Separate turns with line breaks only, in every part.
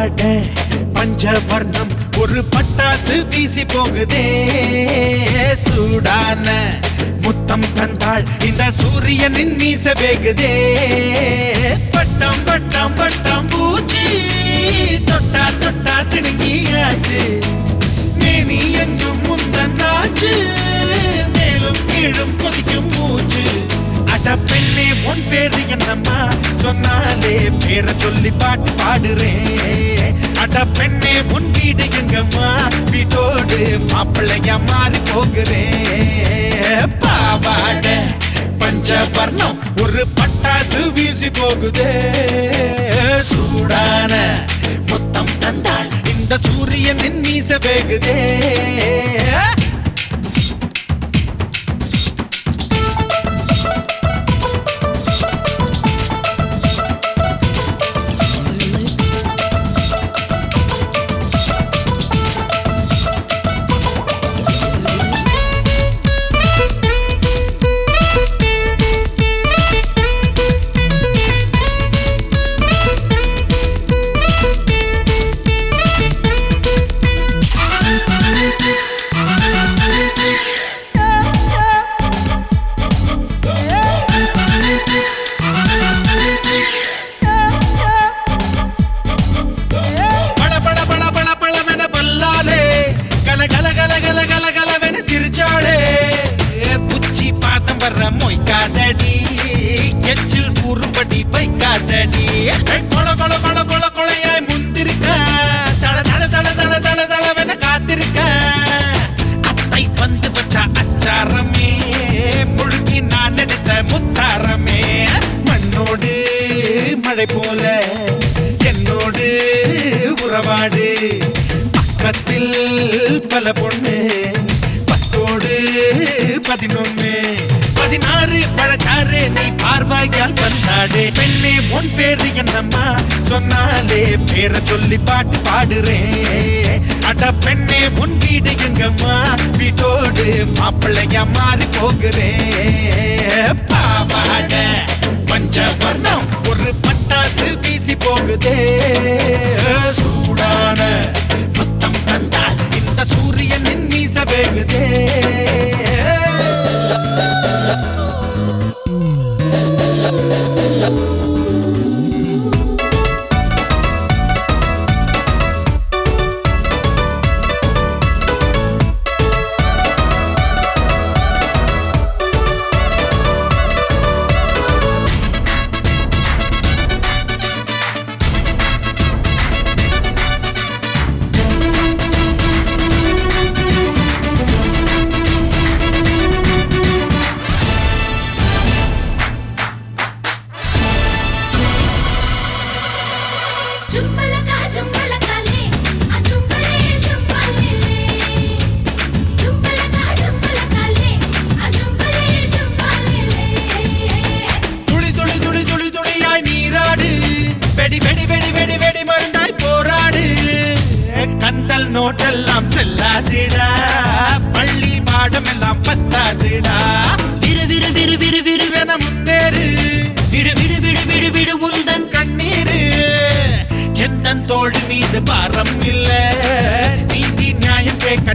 பாட பஞ்சவர்ணம் ஒரு பட்டாசு வீசி போகுதே. சூடான முத்தம் தந்தாள் இந்த சூரியனின் மீச வேகுதே. பட்டம் பட்டம் பட்டம் பூச்சி. தொட்டா தொட்டா சிணுங்கியாச்சு மேனி எங்கும் முந்தன்னாச்சு மேலும் கீழும் கொதிக்கும் மூச்சு. அட பெண்ணே உன் பேரு என்னம்மா? சொன்னாலே பேரை சொல்லி பாட்டு பாடுறேன். அட பெண்ணே உன் வீடு எங்கம்மா வீட்டோடு மாப்பிள்ளையா மாறி போகிறேன் பாவாட பஞ்சவர்ணம் ஒரு பட்டாசு வீசி போகுதே. சூடான முத்தம் தந்தாள் இந்த சூரியனின் மீச வேகுதே. வைக்காதடி. எச்சில் கூறும்படி வைக்காதடி. கொல கொல கொல கொல கொலையாய் முந்திருக்க. தள தள தள தள தள தளவென காத்திருக்க. அத்தை வந்து வச்ச அச்சாரமே முழுகி நான் எடுத்த முத்தாரமே. மண்ணோடு மழை போல என்னோடு உறவாடு. பக்கத்தில் பல பொண்ணு பத்தோடு பதினொன்று பதினாறு பழச்சாறு நீ பார்வையால் வந்தாடு. பெண்ணே உன் பேரு என்னம்மா? சொன்னாலே பேரை சொல்லி பாட்டு பாடுறேன் அட பெண்ணே உன் வீடு எங்கம்மா? வீட்டோடு மாப்பிள்ளையா மாறி போகிறேன் பாவாட பஞ்சவர்ணம் ஒரு பட்டாசு வீசி போகுதே. கந்தல் செல்லாதுடா. பள்ளி பாடம் எல்லாம் பத்தாதுடா.
விரு விரு விரு விரு விரு
வென முன்னேறு.
விடு விடு விடு விடு விடு உந்தன்
கண்ணீரு. செந்தன் தோள் மீது பாரம் இல்லை. நீதி நியாயம் கேட்க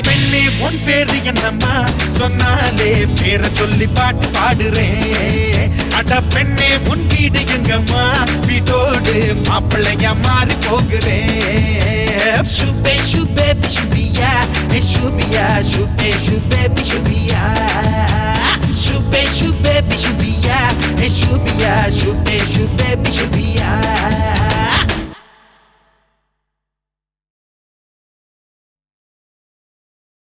பெண்ணே உன் பேரு என்னம்மா? சொன்னாலே பேரை சொல்லி பாட்டு பாடுறேன். அட பெண்ணே உன் வீடு எங்கம்மா? வீட்டோடு மாப்பிள்ளையா மாறி போகிறேன். சுபே சுபே சுபியா. சுபியா சுபே சுபே சுபியா. சுபே சுபே சுபியா. சுபியா சுபே சுபே சுபியா.